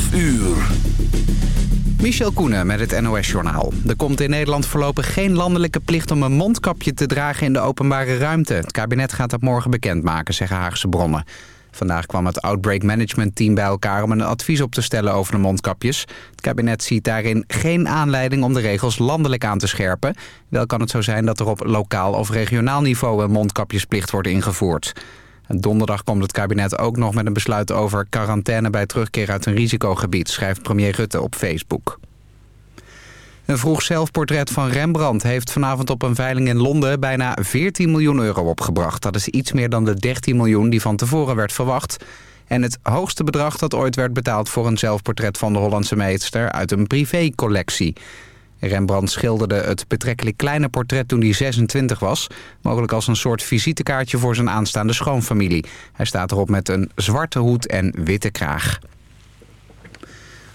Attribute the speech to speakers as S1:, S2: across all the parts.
S1: 12 uur.
S2: Michel Koenen met het NOS-journaal. Er komt in Nederland voorlopig geen landelijke plicht om een mondkapje te dragen in de openbare ruimte. Het kabinet gaat dat morgen bekendmaken, zeggen Haagse bronnen. Vandaag kwam het Outbreak Management Team bij elkaar om een advies op te stellen over de mondkapjes. Het kabinet ziet daarin geen aanleiding om de regels landelijk aan te scherpen. Wel kan het zo zijn dat er op lokaal of regionaal niveau een mondkapjesplicht wordt ingevoerd. Donderdag komt het kabinet ook nog met een besluit over quarantaine bij terugkeer uit een risicogebied, schrijft premier Rutte op Facebook. Een vroeg zelfportret van Rembrandt heeft vanavond op een veiling in Londen bijna 14 miljoen euro opgebracht. Dat is iets meer dan de 13 miljoen die van tevoren werd verwacht. En het hoogste bedrag dat ooit werd betaald voor een zelfportret van de Hollandse meester uit een privécollectie. Rembrandt schilderde het betrekkelijk kleine portret toen hij 26 was. Mogelijk als een soort visitekaartje voor zijn aanstaande schoonfamilie. Hij staat erop met een zwarte hoed en witte kraag.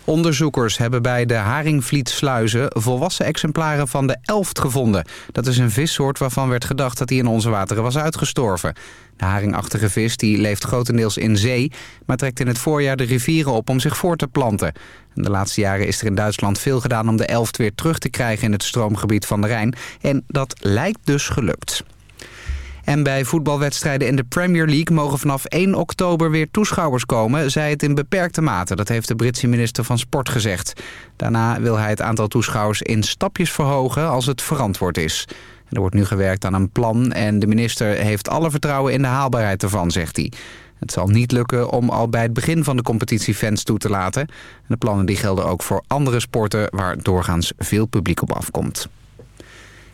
S2: Onderzoekers hebben bij de Haringvlietsluizen volwassen exemplaren van de elft gevonden. Dat is een vissoort waarvan werd gedacht dat hij in onze wateren was uitgestorven. De haringachtige vis die leeft grotendeels in zee... maar trekt in het voorjaar de rivieren op om zich voor te planten. De laatste jaren is er in Duitsland veel gedaan om de elft weer terug te krijgen... in het stroomgebied van de Rijn. En dat lijkt dus gelukt. En bij voetbalwedstrijden in de Premier League mogen vanaf 1 oktober weer toeschouwers komen, zij het in beperkte mate. Dat heeft de Britse minister van Sport gezegd. Daarna wil hij het aantal toeschouwers in stapjes verhogen als het verantwoord is. Er wordt nu gewerkt aan een plan en de minister heeft alle vertrouwen in de haalbaarheid ervan, zegt hij. Het zal niet lukken om al bij het begin van de competitie fans toe te laten. De plannen die gelden ook voor andere sporten waar doorgaans veel publiek op afkomt.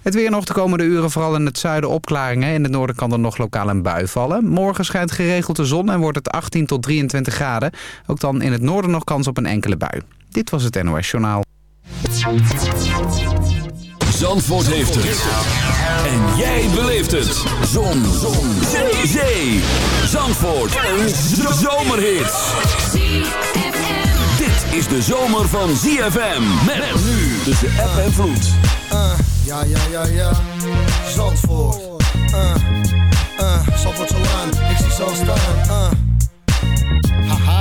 S2: Het weer nog de komende uren, vooral in het zuiden opklaringen. In het noorden kan er nog lokaal een bui vallen. Morgen schijnt geregeld de zon en wordt het 18 tot 23 graden. Ook dan in het noorden nog kans op een enkele bui. Dit was het NOS Journaal.
S1: Zandvoort heeft het. En jij beleeft het. Zon. zon. Zee. Zee. Zandvoort. Een zomerhit. Dit is de zomer van ZFM. Met nu tussen app en vloed.
S3: Uh, ja, ja, ja, ja. Zandvoort. Uh, uh, Zandvoortse land. Ik zie zo staan. Uh. Haha.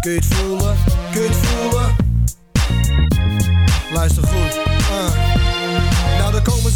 S3: Kun je het voelen? Kun je het voelen? Luister goed.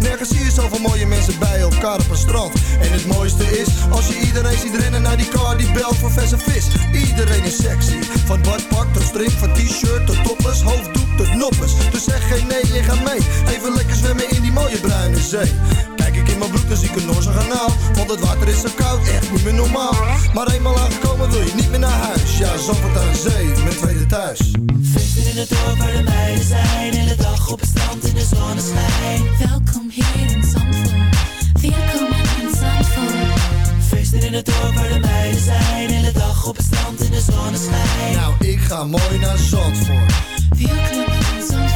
S3: Nergens zie je zoveel mooie mensen bij elkaar op een strand. En het mooiste is, als je iedereen ziet rennen naar die car die belt voor verse vis. Iedereen is sexy, van badpak tot string, van t-shirt tot toppers Hoofddoek tot noppers, dus zeg geen nee, je gaat mee. Even lekker zwemmen in die mooie bruine zee ik in mijn broek, dan zie ik een Noorse kanaal Want het water is zo koud, echt niet meer normaal Maar eenmaal aangekomen wil je niet meer naar huis Ja, Zandvoort aan de zee, mijn tweede thuis
S4: Feesten in in het dorp waar de meiden zijn. Hele dag op het strand in de zonneschijn.
S5: Welkom hier in Zandvoort. Welkom in Zandvoort.
S4: Feesten in het dorp waar de meiden zijn. Hele dag op het strand in de zonneschijn.
S3: Nou, ik ga mooi naar Zandvoort.
S5: Welkom in Zandvoort.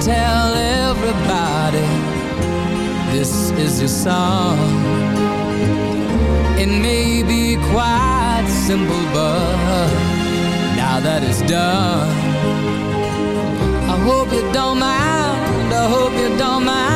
S6: Tell everybody this is your song. It may be quite simple, but now that it's done, I hope you don't mind. I hope you don't mind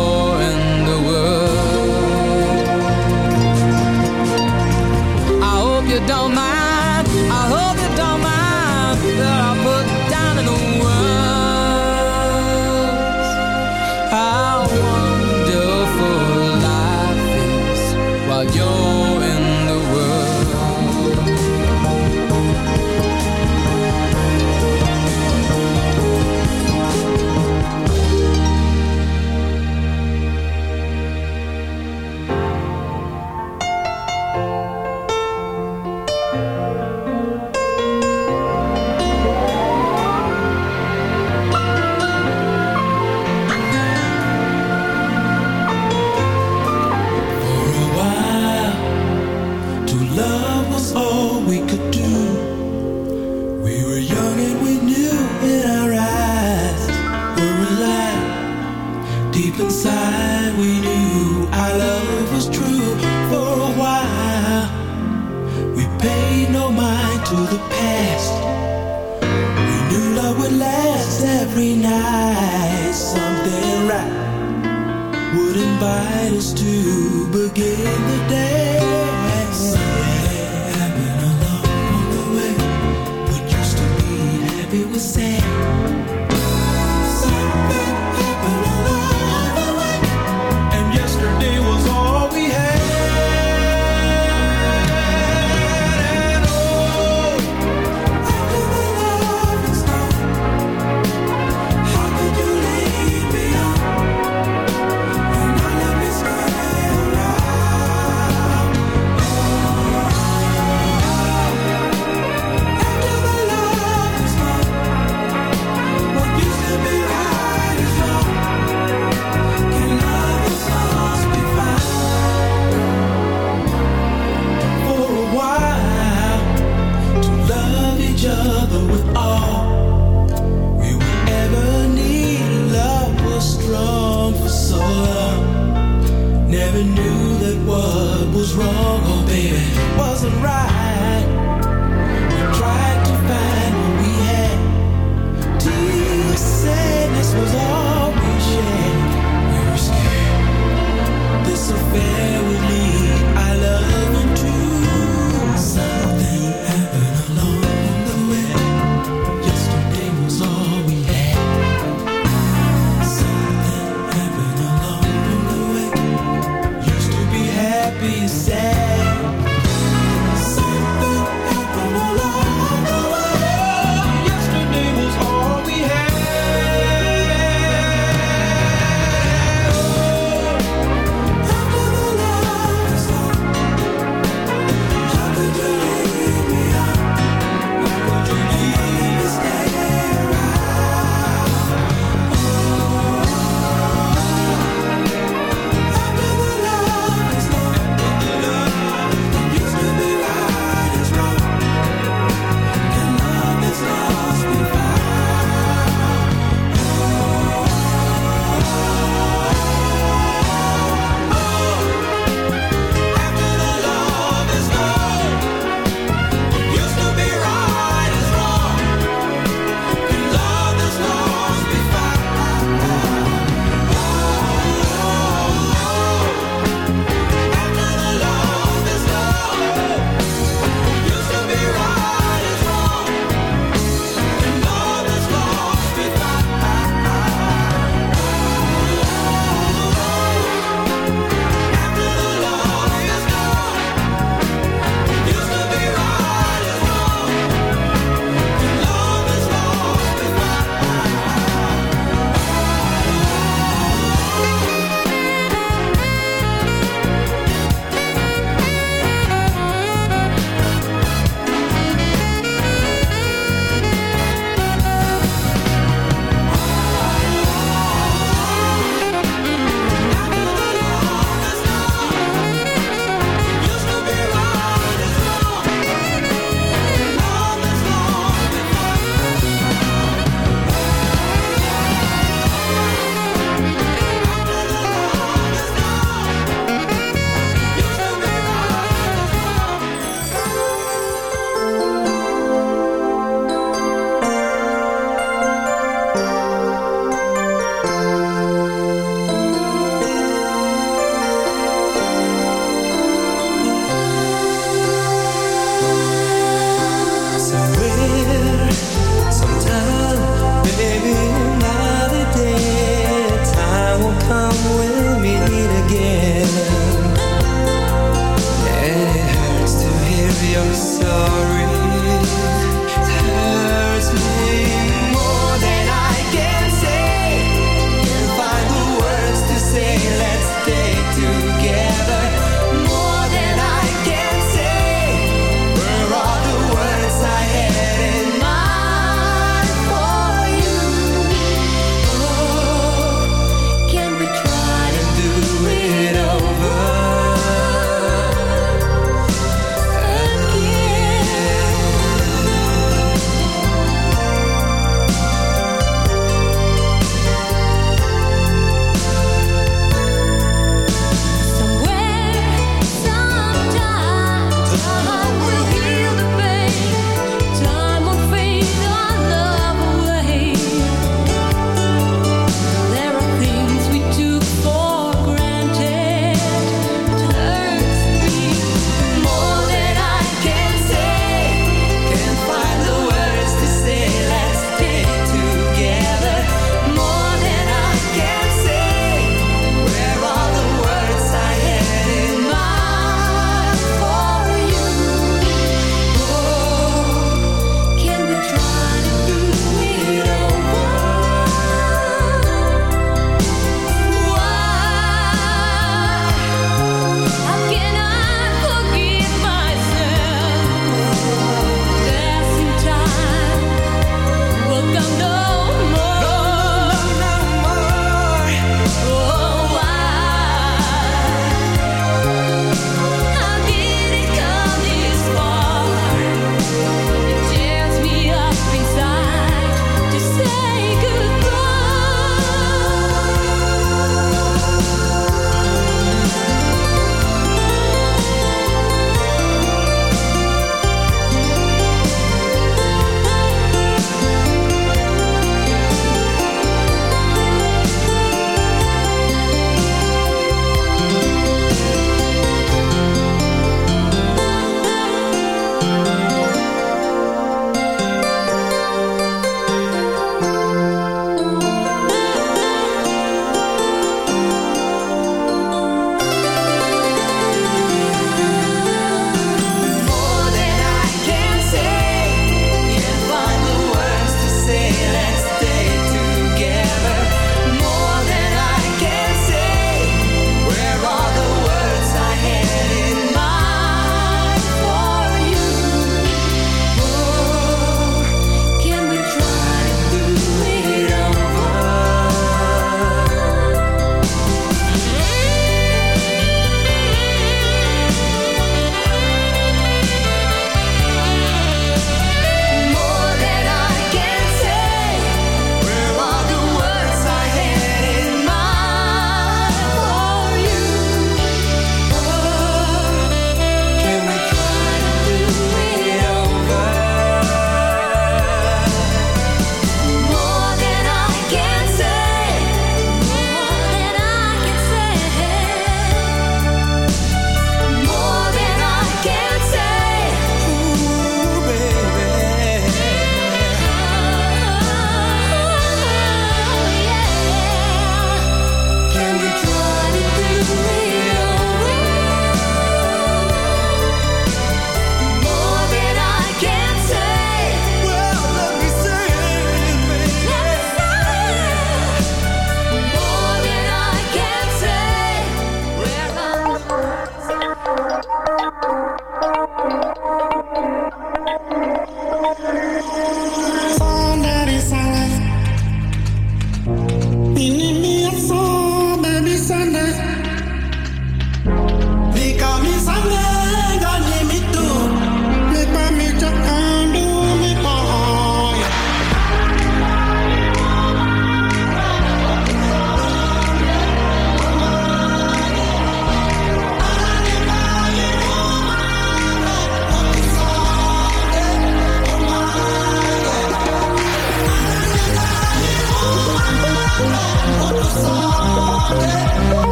S6: while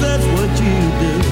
S7: today with hope and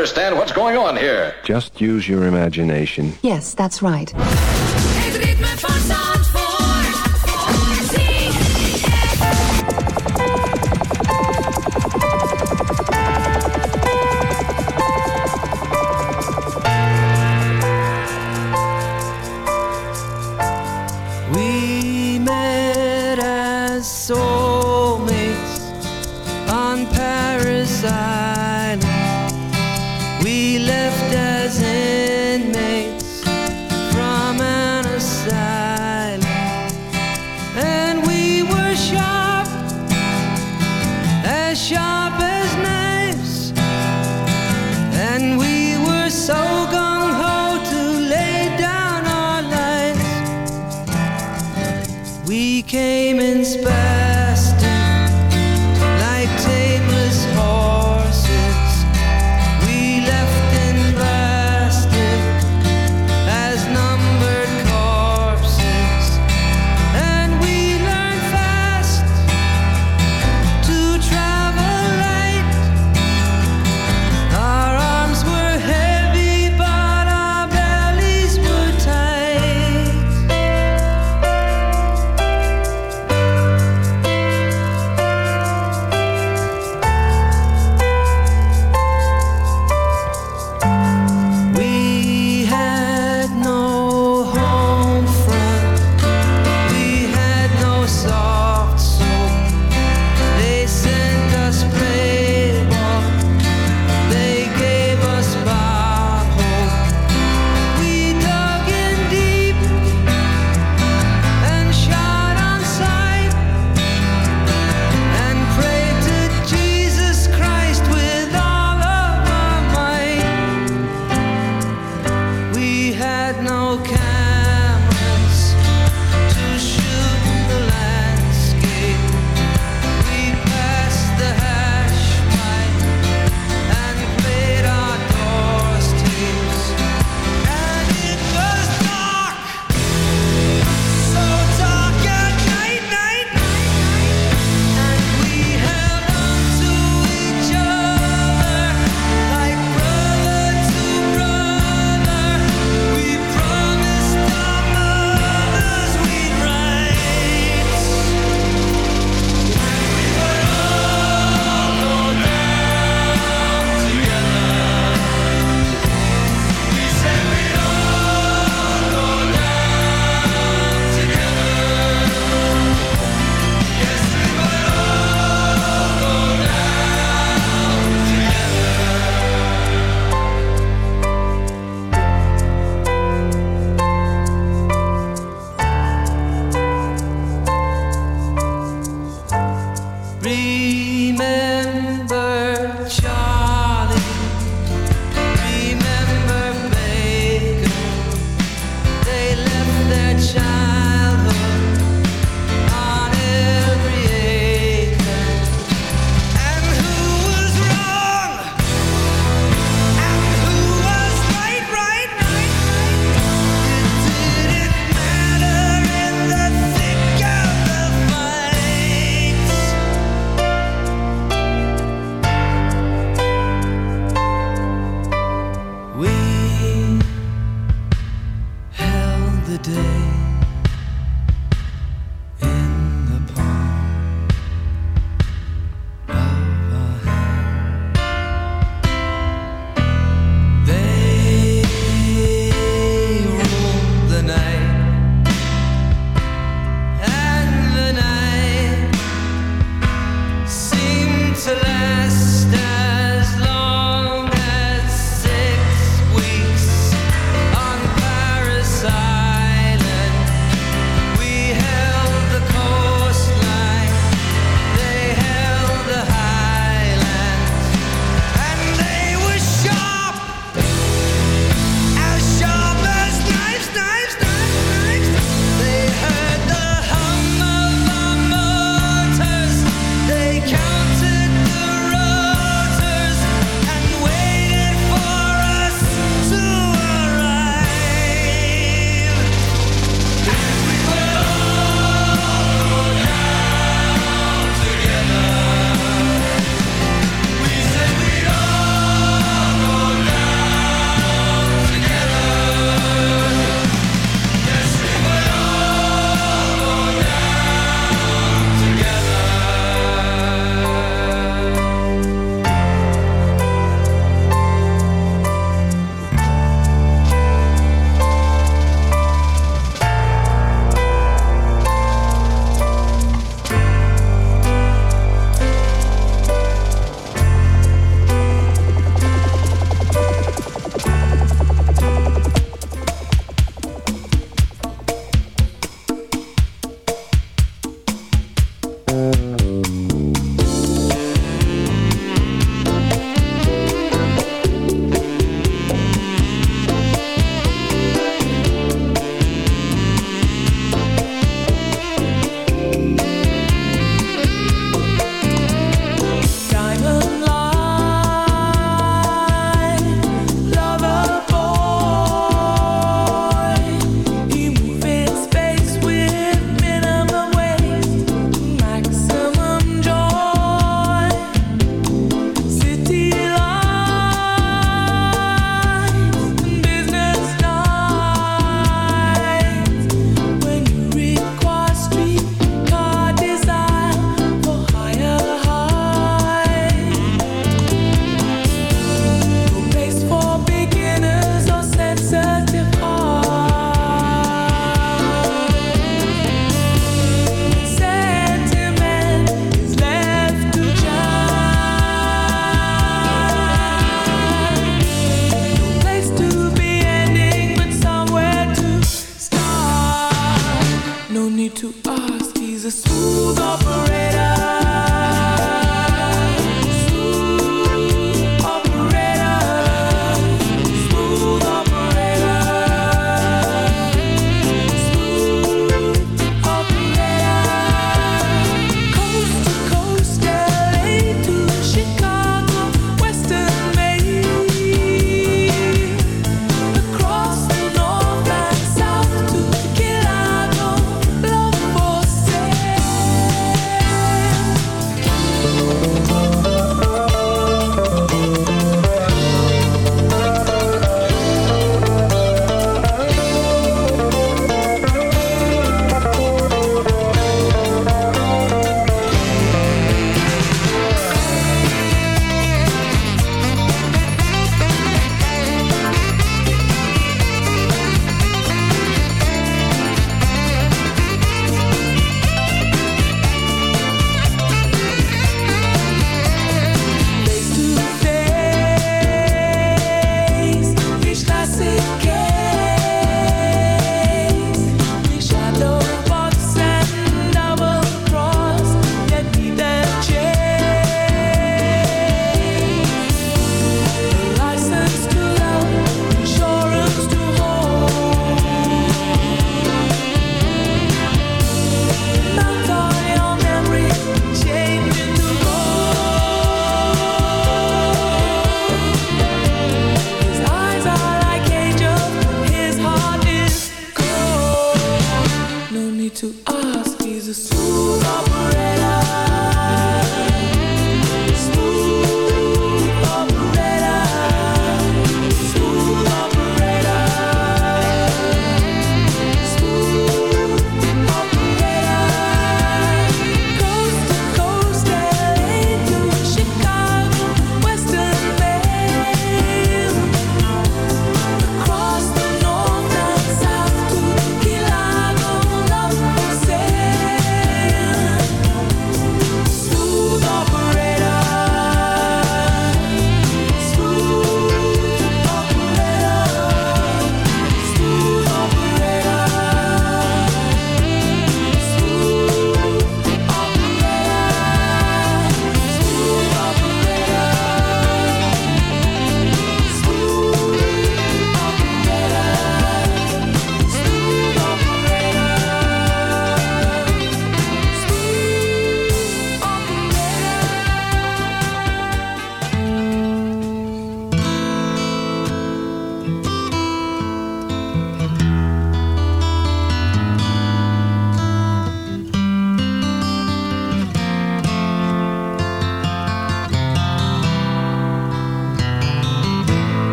S7: understand what's going on here.
S8: Just use your imagination.
S9: Yes, that's right.
S6: We met as soulmates on
S10: Paradise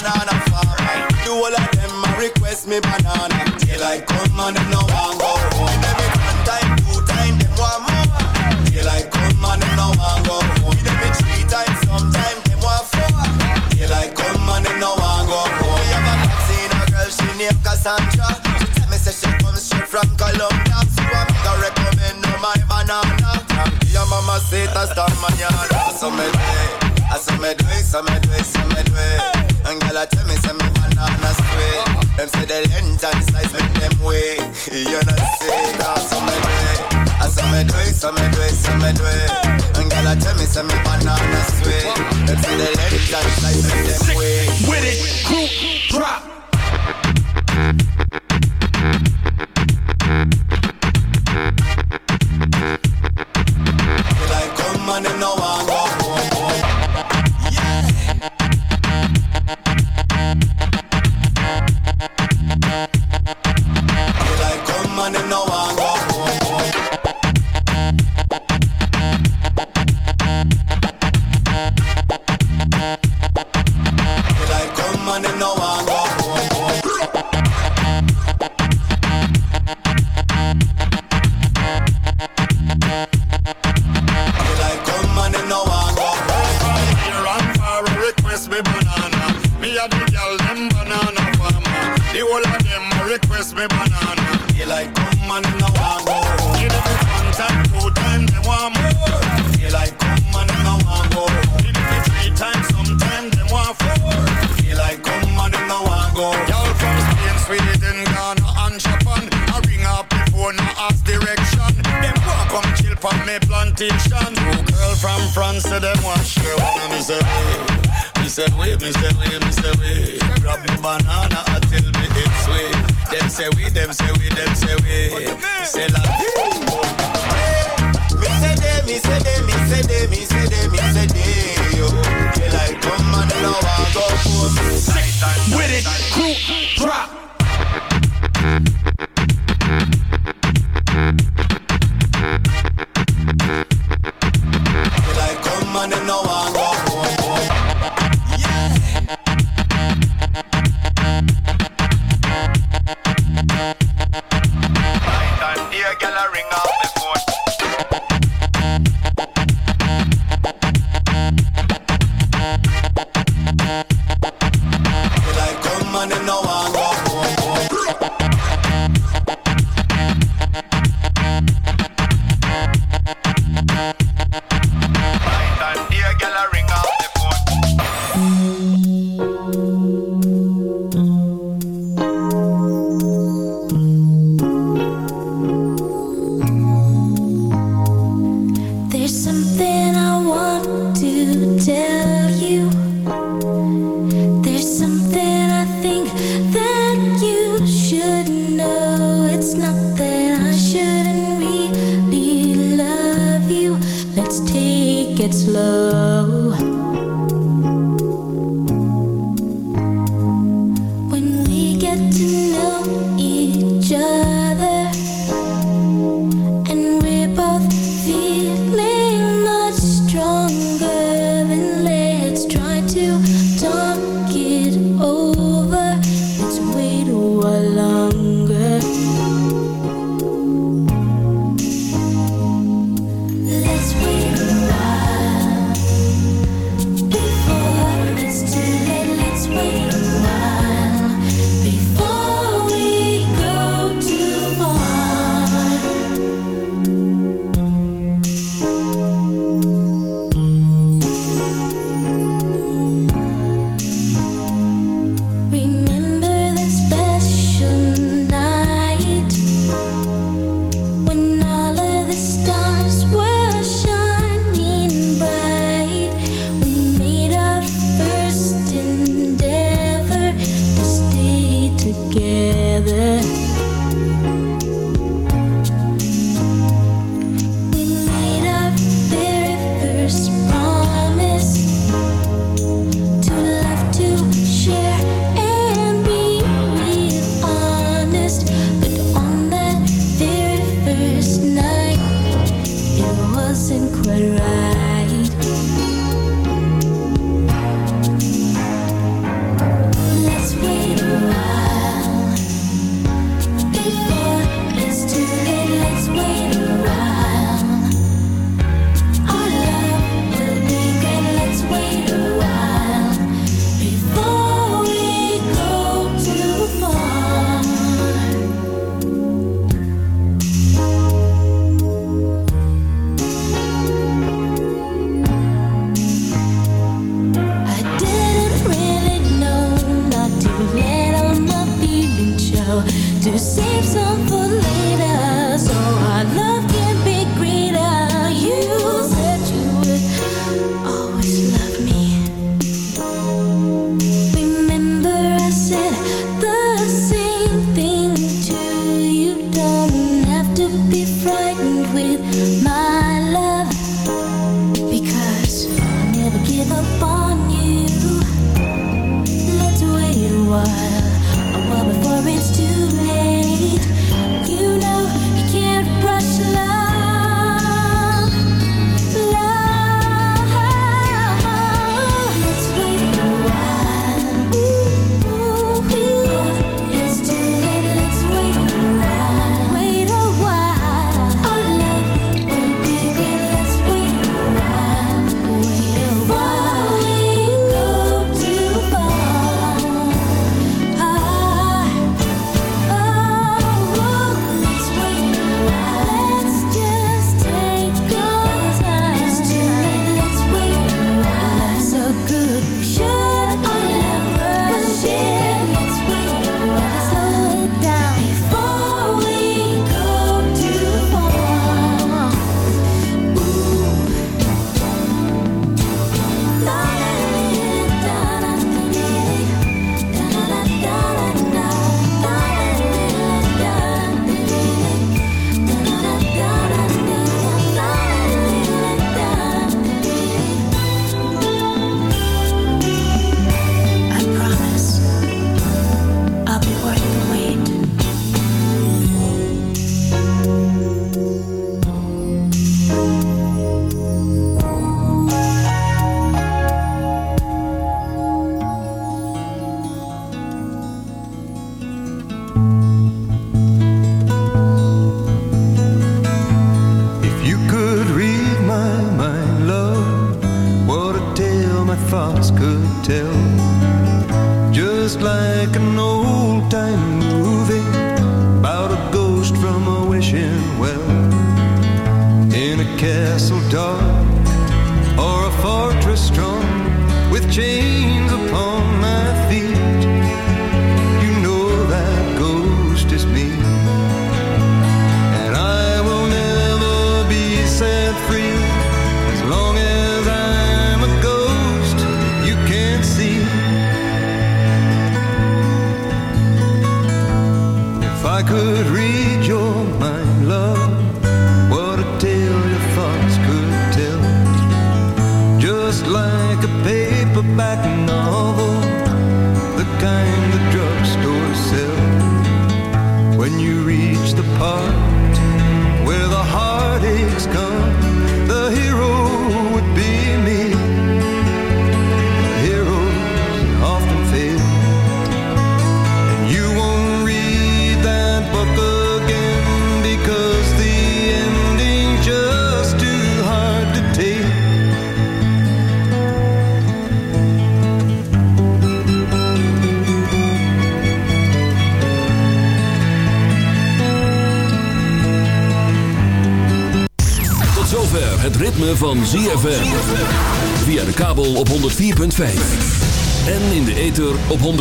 S10: banana farmer. Do all of them request me banana. Till I come and no want go home. Every one time, two time, them want more. Till I come and no want go home. Every three times, sometime them want four. Till I come and no want go home. Me have a a girl she Cassandra. She tell me say she comes straight from Colombia. So I make her recommend my banana. Your mama say it a star mañana. So me do it, so me do it, so me me. And girl a tell me say me banana sweet. Them say the length and size make them way. You know say that, so me do. I so me do it, so me do it, so me do it. And girl a tell me say me banana sweet. Them say the length and size make them way.
S1: With it, group drop.
S9: Me plantation. Two girl from France, say them want share one. And me say, wait, me say, wait, me say, wait, me say, wait. Grab me banana, tell me it's sweet. Them say we, them say we, them say we. Say la
S10: Me say they, me say they, me say they, me say they, me say they, yo. Till I come and them no want go home.
S1: With it, group drop.